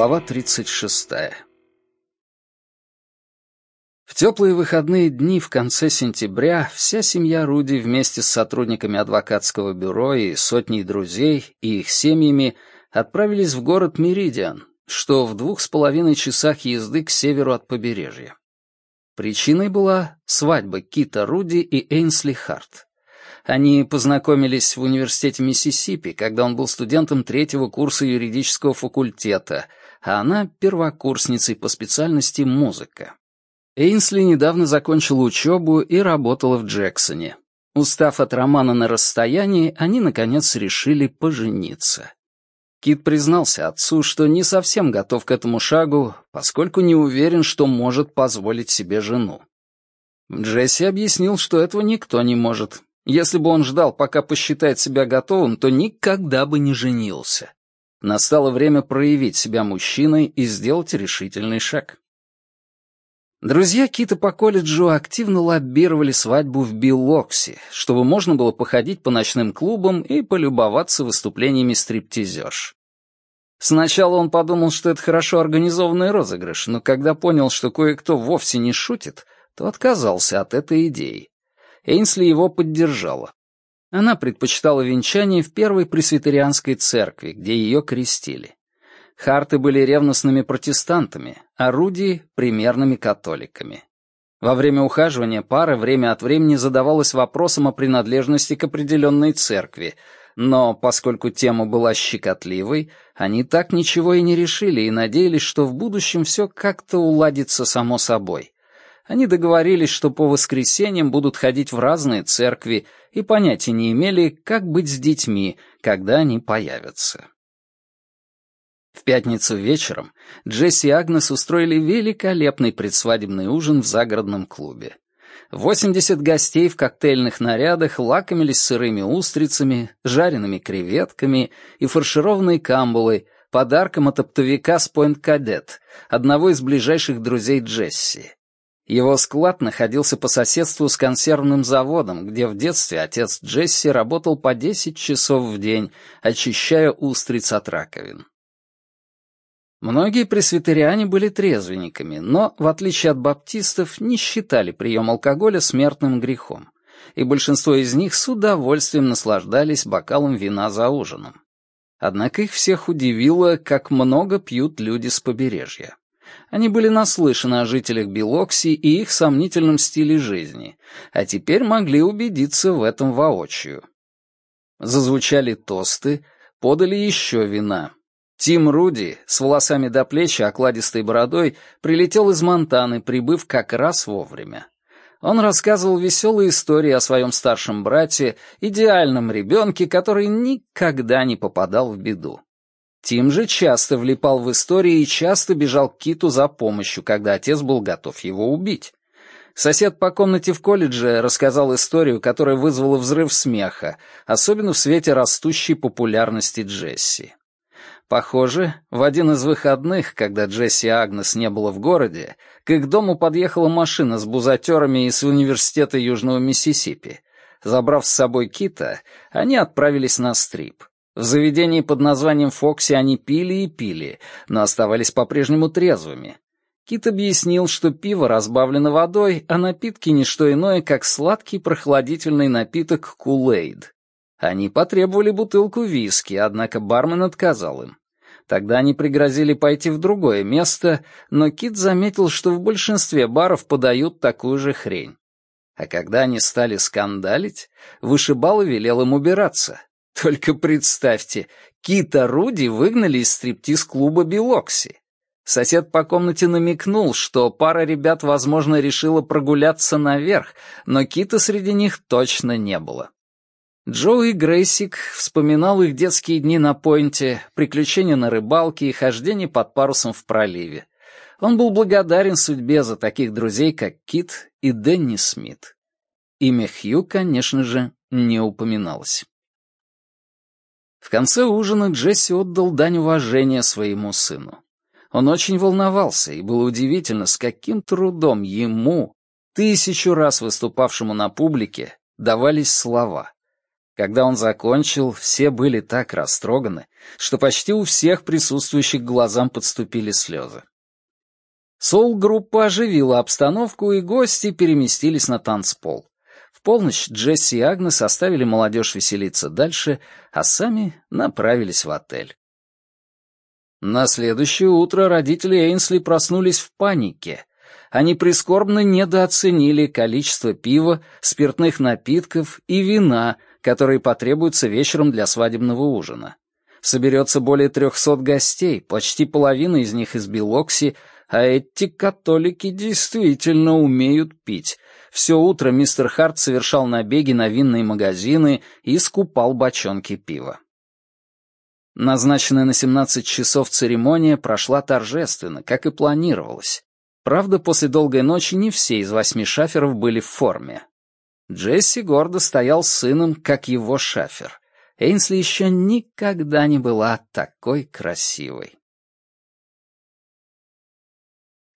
Глава 36. В теплые выходные дни в конце сентября вся семья Руди вместе с сотрудниками адвокатского бюро и сотней друзей и их семьями отправились в город Меридиан, что в двух с половиной часах езды к северу от побережья. Причиной была свадьба Кита Руди и Эйнсли Харт. Они познакомились в университете Миссисипи, когда он был студентом третьего курса юридического факультета, а она — первокурсницей по специальности музыка. Эйнсли недавно закончила учебу и работала в Джексоне. Устав от романа на расстоянии, они, наконец, решили пожениться. Кит признался отцу, что не совсем готов к этому шагу, поскольку не уверен, что может позволить себе жену. Джесси объяснил, что этого никто не может. Если бы он ждал, пока посчитает себя готовым, то никогда бы не женился. Настало время проявить себя мужчиной и сделать решительный шаг. Друзья Кита по колледжу активно лоббировали свадьбу в Биллоксе, чтобы можно было походить по ночным клубам и полюбоваться выступлениями стриптизерш. Сначала он подумал, что это хорошо организованный розыгрыш, но когда понял, что кое-кто вовсе не шутит, то отказался от этой идеи. Эйнсли его поддержала. Она предпочитала венчание в первой пресвитерианской церкви, где ее крестили. Харты были ревностными протестантами, а Руди — примерными католиками. Во время ухаживания пары время от времени задавалась вопросом о принадлежности к определенной церкви, но поскольку тема была щекотливой, они так ничего и не решили и надеялись, что в будущем все как-то уладится само собой. Они договорились, что по воскресеньям будут ходить в разные церкви и понятия не имели, как быть с детьми, когда они появятся. В пятницу вечером Джесси и Агнес устроили великолепный предсвадебный ужин в загородном клубе. Восемьдесят гостей в коктейльных нарядах лакомились сырыми устрицами, жареными креветками и фаршированной камбулой, подарком от оптовика с Пойнт-Кадет, одного из ближайших друзей Джесси. Его склад находился по соседству с консервным заводом, где в детстве отец Джесси работал по 10 часов в день, очищая устриц от раковин. Многие пресвитериане были трезвенниками, но, в отличие от баптистов, не считали прием алкоголя смертным грехом, и большинство из них с удовольствием наслаждались бокалом вина за ужином. Однако их всех удивило, как много пьют люди с побережья. Они были наслышаны о жителях Белокси и их сомнительном стиле жизни, а теперь могли убедиться в этом воочию. Зазвучали тосты, подали еще вина, Тим Руди, с волосами до плеч и окладистой бородой, прилетел из Монтаны, прибыв как раз вовремя. Он рассказывал веселые истории о своем старшем брате, идеальном ребенке, который никогда не попадал в беду. Тим же часто влипал в истории и часто бежал к Киту за помощью, когда отец был готов его убить. Сосед по комнате в колледже рассказал историю, которая вызвала взрыв смеха, особенно в свете растущей популярности Джесси. Похоже, в один из выходных, когда Джесси и Агнес не было в городе, к их дому подъехала машина с бузатерами из университета Южного Миссисипи. Забрав с собой Кита, они отправились на стрип. В заведении под названием «Фокси» они пили и пили, но оставались по-прежнему трезвыми. Кит объяснил, что пиво разбавлено водой, а напитки — не что иное, как сладкий прохладительный напиток «Кулейд». Они потребовали бутылку виски, однако бармен отказал им. Тогда они пригрозили пойти в другое место, но Кит заметил, что в большинстве баров подают такую же хрень. А когда они стали скандалить, вышибал и велел им убираться. Только представьте, Кита Руди выгнали из стриптиз-клуба Белокси. Сосед по комнате намекнул, что пара ребят, возможно, решила прогуляться наверх, но Кита среди них точно не было. Джоуи Грейсик вспоминал их детские дни на Пойнте, приключения на рыбалке и хождение под парусом в проливе. Он был благодарен судьбе за таких друзей, как Кит и Дэнни Смит. Имя Хью, конечно же, не упоминалось. В конце ужина Джесси отдал дань уважения своему сыну. Он очень волновался, и было удивительно, с каким трудом ему, тысячу раз выступавшему на публике, давались слова. Когда он закончил, все были так растроганы, что почти у всех присутствующих глазам подступили слезы. Соул-группа оживила обстановку, и гости переместились на танцпол. В полночь Джесси и Агнес оставили молодежь веселиться дальше, а сами направились в отель. На следующее утро родители Эйнсли проснулись в панике. Они прискорбно недооценили количество пива, спиртных напитков и вина — которые потребуются вечером для свадебного ужина. Соберется более трехсот гостей, почти половина из них из Белокси, а эти католики действительно умеют пить. Все утро мистер Харт совершал набеги на винные магазины и скупал бочонки пива. Назначенная на 17 часов церемония прошла торжественно, как и планировалось. Правда, после долгой ночи не все из восьми шаферов были в форме. Джесси гордо стоял с сыном, как его шафер. Эйнсли еще никогда не была такой красивой.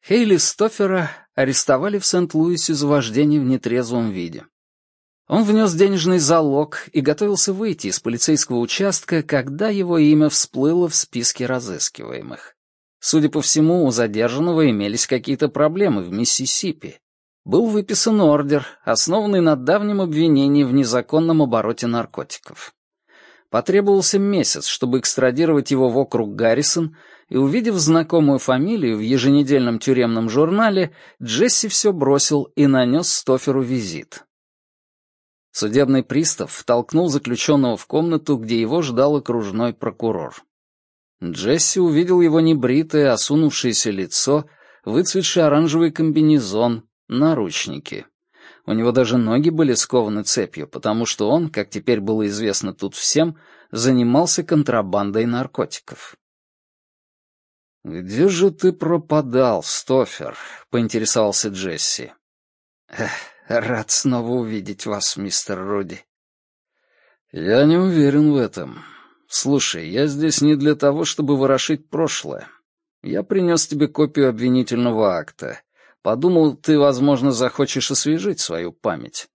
Хейли Стофера арестовали в Сент-Луисе за вождение в нетрезвом виде. Он внес денежный залог и готовился выйти из полицейского участка, когда его имя всплыло в списке разыскиваемых. Судя по всему, у задержанного имелись какие-то проблемы в Миссисипи, был выписан ордер, основанный на давнем обвинении в незаконном обороте наркотиков. Потребовался месяц, чтобы экстрадировать его в округ Гаррисон, и, увидев знакомую фамилию в еженедельном тюремном журнале, Джесси все бросил и нанес Стоферу визит. Судебный пристав втолкнул заключенного в комнату, где его ждал окружной прокурор. Джесси увидел его небритое, осунувшееся лицо, выцветший оранжевый комбинезон, наручники. У него даже ноги были скованы цепью, потому что он, как теперь было известно тут всем, занимался контрабандой наркотиков. «Где же ты пропадал, Стофер?» — поинтересовался Джесси. «Рад снова увидеть вас, мистер Руди». «Я не уверен в этом. Слушай, я здесь не для того, чтобы ворошить прошлое. Я принес тебе копию обвинительного акта. Подумал, ты, возможно, захочешь освежить свою память.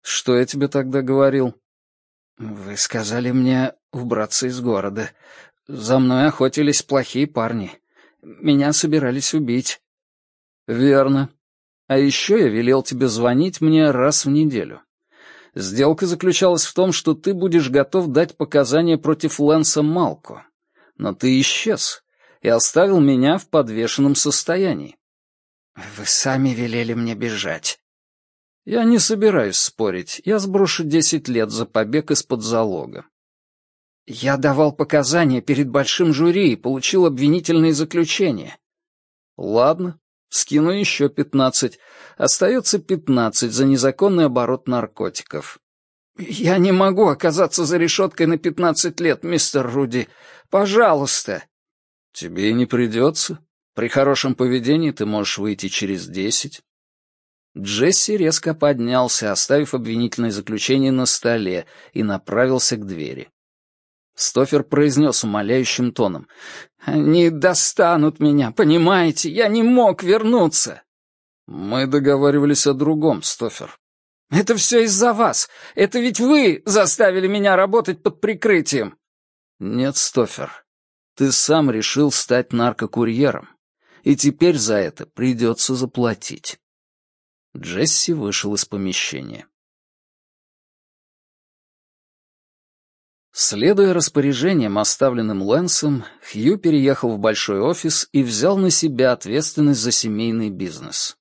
Что я тебе тогда говорил? Вы сказали мне убраться из города. За мной охотились плохие парни. Меня собирались убить. Верно. А еще я велел тебе звонить мне раз в неделю. Сделка заключалась в том, что ты будешь готов дать показания против Лэнса Малко. Но ты исчез и оставил меня в подвешенном состоянии. «Вы сами велели мне бежать». «Я не собираюсь спорить. Я сброшу десять лет за побег из-под залога». «Я давал показания перед большим жюри и получил обвинительные заключения». «Ладно, скину еще пятнадцать. Остается пятнадцать за незаконный оборот наркотиков». «Я не могу оказаться за решеткой на пятнадцать лет, мистер Руди. Пожалуйста». «Тебе не придется. При хорошем поведении ты можешь выйти через десять». Джесси резко поднялся, оставив обвинительное заключение на столе, и направился к двери. Стофер произнес умоляющим тоном. «Они достанут меня, понимаете? Я не мог вернуться!» «Мы договаривались о другом, Стофер». «Это все из-за вас! Это ведь вы заставили меня работать под прикрытием!» «Нет, Стофер, ты сам решил стать наркокурьером и теперь за это придется заплатить. Джесси вышел из помещения. Следуя распоряжениям, оставленным Лэнсом, Хью переехал в большой офис и взял на себя ответственность за семейный бизнес.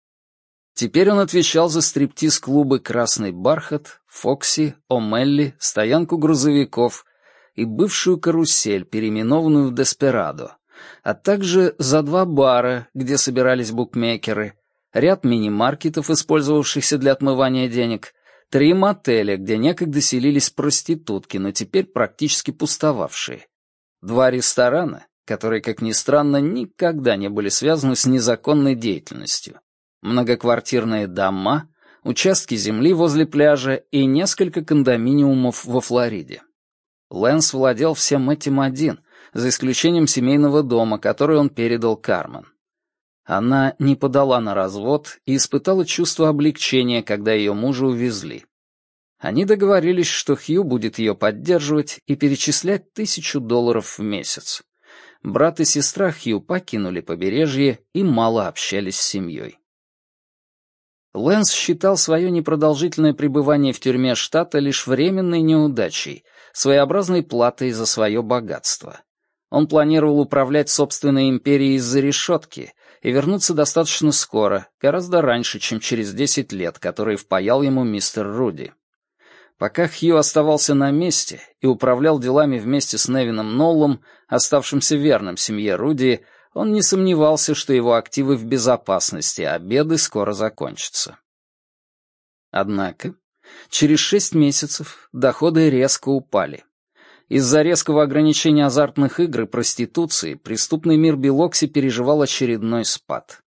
Теперь он отвечал за стриптиз-клубы «Красный бархат», «Фокси», «Омелли», стоянку грузовиков и бывшую карусель, переименованную в «Деспирадо», а также за два бара, где собирались букмекеры, ряд мини-маркетов, использовавшихся для отмывания денег, три мотеля, где некогда селились проститутки, но теперь практически пустовавшие, два ресторана, которые, как ни странно, никогда не были связаны с незаконной деятельностью, многоквартирные дома, участки земли возле пляжа и несколько кондоминиумов во Флориде. Лэнс владел всем этим один, за исключением семейного дома, который он передал Кармен. Она не подала на развод и испытала чувство облегчения, когда ее мужа увезли. Они договорились, что Хью будет ее поддерживать и перечислять тысячу долларов в месяц. Брат и сестра Хью покинули побережье и мало общались с семьей. Лэнс считал свое непродолжительное пребывание в тюрьме штата лишь временной неудачей, своеобразной платой за свое богатство. Он планировал управлять собственной империей из-за решетки и вернуться достаточно скоро, гораздо раньше, чем через 10 лет, которые впаял ему мистер Руди. Пока Хью оставался на месте и управлял делами вместе с Невином Ноллом, оставшимся верным семье Руди, он не сомневался, что его активы в безопасности, а беды скоро закончатся. Однако, через шесть месяцев доходы резко упали. Из-за резкого ограничения азартных игр и проституции преступный мир Белокси переживал очередной спад.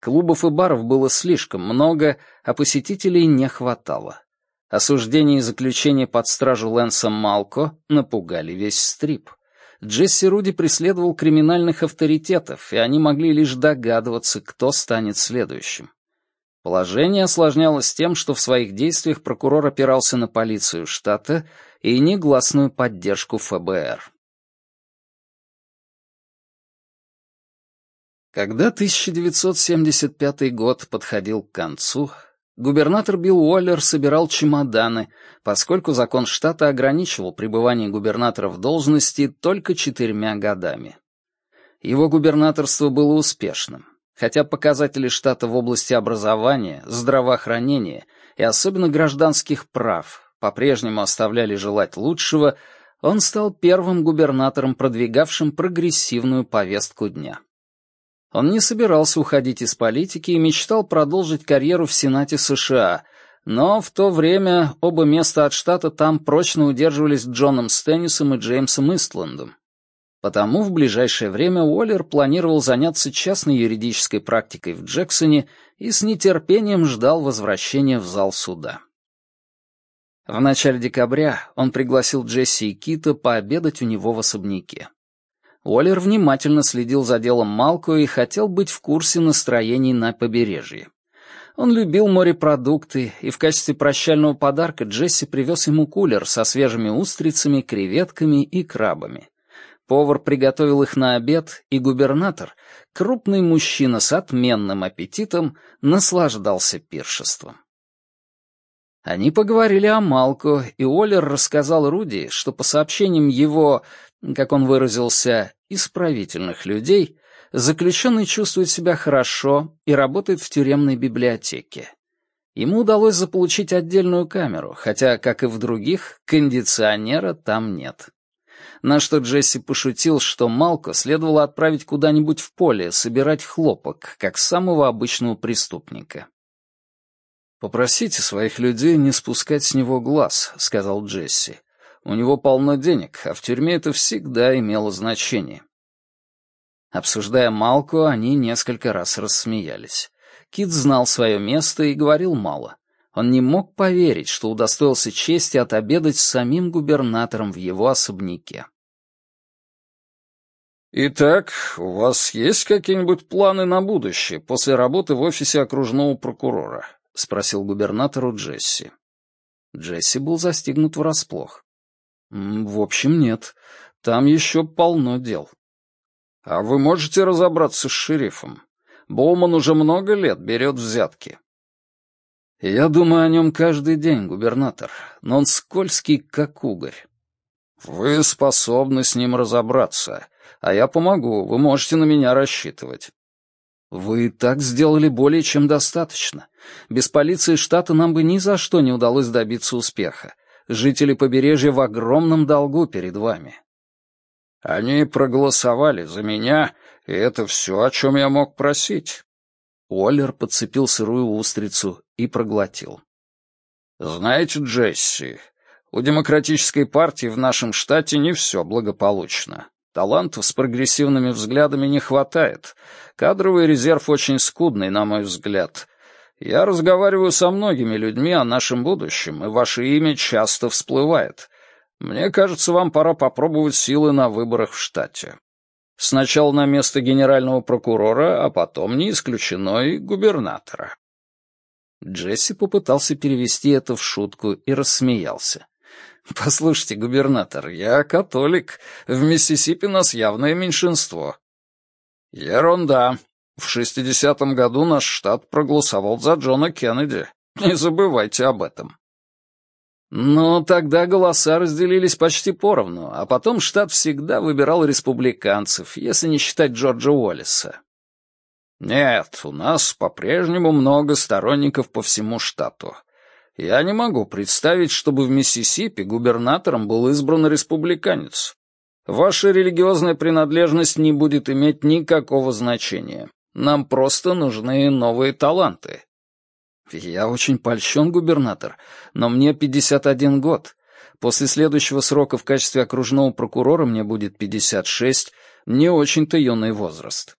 Клубов и баров было слишком много, а посетителей не хватало. Осуждение и заключение под стражу Лэнса Малко напугали весь стрип. Джесси Руди преследовал криминальных авторитетов, и они могли лишь догадываться, кто станет следующим. Положение осложнялось тем, что в своих действиях прокурор опирался на полицию штата и негласную поддержку ФБР. Когда 1975 год подходил к концу, губернатор Билл Уоллер собирал чемоданы, поскольку закон штата ограничивал пребывание губернатора в должности только четырьмя годами. Его губернаторство было успешным, хотя показатели штата в области образования, здравоохранения и особенно гражданских прав по-прежнему оставляли желать лучшего, он стал первым губернатором, продвигавшим прогрессивную повестку дня. Он не собирался уходить из политики и мечтал продолжить карьеру в Сенате США, но в то время оба места от штата там прочно удерживались Джоном Стеннисом и Джеймсом Истландом. Потому в ближайшее время Уоллер планировал заняться частной юридической практикой в Джексоне и с нетерпением ждал возвращения в зал суда. В начале декабря он пригласил Джесси и Кита пообедать у него в особняке. Уоллер внимательно следил за делом Малко и хотел быть в курсе настроений на побережье. Он любил морепродукты, и в качестве прощального подарка Джесси привез ему кулер со свежими устрицами, креветками и крабами. Повар приготовил их на обед, и губернатор, крупный мужчина с отменным аппетитом, наслаждался пиршеством. Они поговорили о Малко, и Оллер рассказал Руди, что по сообщениям его, как он выразился, исправительных людей, заключенный чувствует себя хорошо и работает в тюремной библиотеке. Ему удалось заполучить отдельную камеру, хотя, как и в других, кондиционера там нет. На что Джесси пошутил, что Малко следовало отправить куда-нибудь в поле собирать хлопок, как самого обычного преступника. «Попросите своих людей не спускать с него глаз», — сказал Джесси. «У него полно денег, а в тюрьме это всегда имело значение». Обсуждая Малку, они несколько раз рассмеялись. Кит знал свое место и говорил мало. Он не мог поверить, что удостоился чести отобедать с самим губернатором в его особняке. «Итак, у вас есть какие-нибудь планы на будущее после работы в офисе окружного прокурора?» — спросил губернатору Джесси. Джесси был застигнут врасплох. «В общем, нет. Там еще полно дел». «А вы можете разобраться с шерифом? Боуман уже много лет берет взятки». «Я думаю о нем каждый день, губернатор, но он скользкий, как угорь». «Вы способны с ним разобраться, а я помогу, вы можете на меня рассчитывать». «Вы так сделали более чем достаточно. Без полиции штата нам бы ни за что не удалось добиться успеха. Жители побережья в огромном долгу перед вами». «Они проголосовали за меня, и это все, о чем я мог просить». Уоллер подцепил сырую устрицу и проглотил. «Знаете, Джесси, у демократической партии в нашем штате не все благополучно. Талантов с прогрессивными взглядами не хватает. Кадровый резерв очень скудный, на мой взгляд. Я разговариваю со многими людьми о нашем будущем, и ваше имя часто всплывает. Мне кажется, вам пора попробовать силы на выборах в штате. Сначала на место генерального прокурора, а потом, не исключено, и губернатора. Джесси попытался перевести это в шутку и рассмеялся. «Послушайте, губернатор, я католик. В Миссисипи нас явное меньшинство». «Ерунда. В шестидесятом году наш штат проголосовал за Джона Кеннеди. Не забывайте об этом». Но тогда голоса разделились почти поровну, а потом штат всегда выбирал республиканцев, если не считать Джорджа Уоллеса. Нет, у нас по-прежнему много сторонников по всему штату. Я не могу представить, чтобы в Миссисипи губернатором был избран республиканец. Ваша религиозная принадлежность не будет иметь никакого значения. Нам просто нужны новые таланты. Я очень польщен, губернатор, но мне 51 год. После следующего срока в качестве окружного прокурора мне будет 56, не очень-то юный возраст.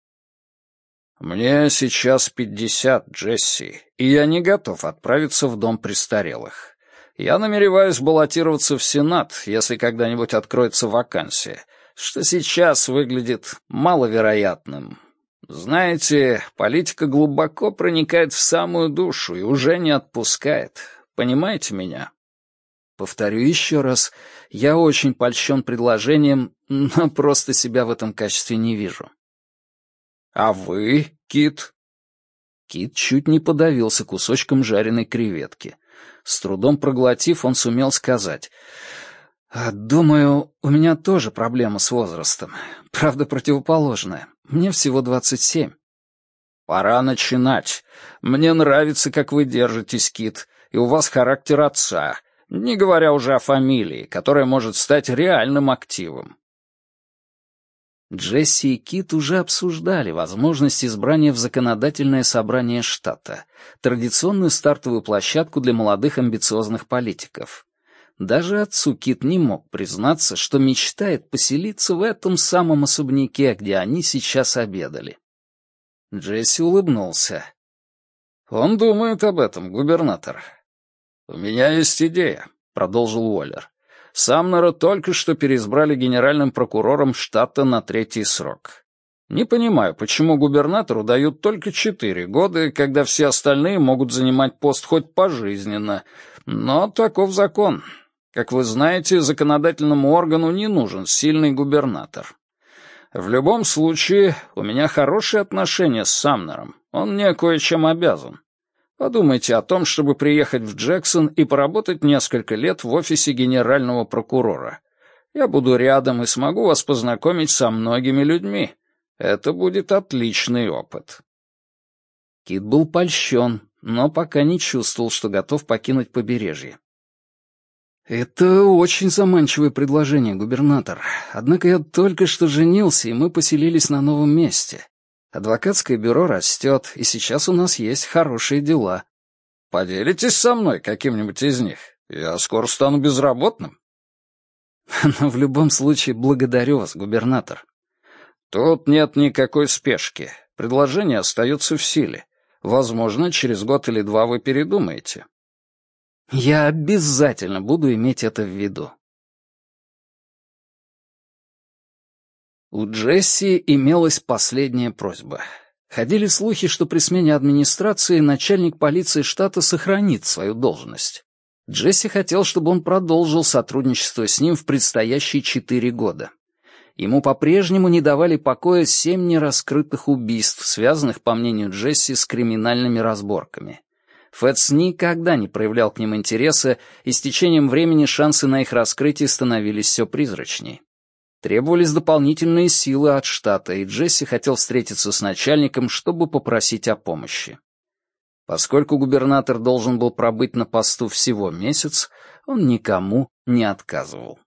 «Мне сейчас пятьдесят, Джесси, и я не готов отправиться в дом престарелых. Я намереваюсь баллотироваться в Сенат, если когда-нибудь откроется вакансия, что сейчас выглядит маловероятным. Знаете, политика глубоко проникает в самую душу и уже не отпускает. Понимаете меня?» Повторю еще раз, я очень польщен предложением, но просто себя в этом качестве не вижу. «А вы, Кит?» Кит чуть не подавился кусочком жареной креветки. С трудом проглотив, он сумел сказать. «А, «Думаю, у меня тоже проблема с возрастом. Правда, противоположная. Мне всего двадцать семь». «Пора начинать. Мне нравится, как вы держитесь, Кит, и у вас характер отца, не говоря уже о фамилии, которая может стать реальным активом. Джесси и Кит уже обсуждали возможность избрания в законодательное собрание штата, традиционную стартовую площадку для молодых амбициозных политиков. Даже отцу Кит не мог признаться, что мечтает поселиться в этом самом особняке, где они сейчас обедали. Джесси улыбнулся. «Он думает об этом, губернатор». «У меня есть идея», — продолжил Уоллер. Самнера только что переизбрали генеральным прокурором штата на третий срок. Не понимаю, почему губернатору дают только четыре года, когда все остальные могут занимать пост хоть пожизненно. Но таков закон. Как вы знаете, законодательному органу не нужен сильный губернатор. В любом случае, у меня хорошие отношения с Самнером. Он мне кое-чем обязан. Подумайте о том, чтобы приехать в Джексон и поработать несколько лет в офисе генерального прокурора. Я буду рядом и смогу вас познакомить со многими людьми. Это будет отличный опыт». Кит был польщен, но пока не чувствовал, что готов покинуть побережье. «Это очень заманчивое предложение, губернатор. Однако я только что женился, и мы поселились на новом месте. Адвокатское бюро растет, и сейчас у нас есть хорошие дела. Поделитесь со мной каким-нибудь из них. Я скоро стану безработным. Но в любом случае благодарю вас, губернатор. Тут нет никакой спешки. Предложение остается в силе. Возможно, через год или два вы передумаете. Я обязательно буду иметь это в виду. У Джесси имелась последняя просьба. Ходили слухи, что при смене администрации начальник полиции штата сохранит свою должность. Джесси хотел, чтобы он продолжил сотрудничество с ним в предстоящие четыре года. Ему по-прежнему не давали покоя семь нераскрытых убийств, связанных, по мнению Джесси, с криминальными разборками. Фэтс никогда не проявлял к ним интереса, и с течением времени шансы на их раскрытие становились все призрачней. Требовались дополнительные силы от штата, и Джесси хотел встретиться с начальником, чтобы попросить о помощи. Поскольку губернатор должен был пробыть на посту всего месяц, он никому не отказывал.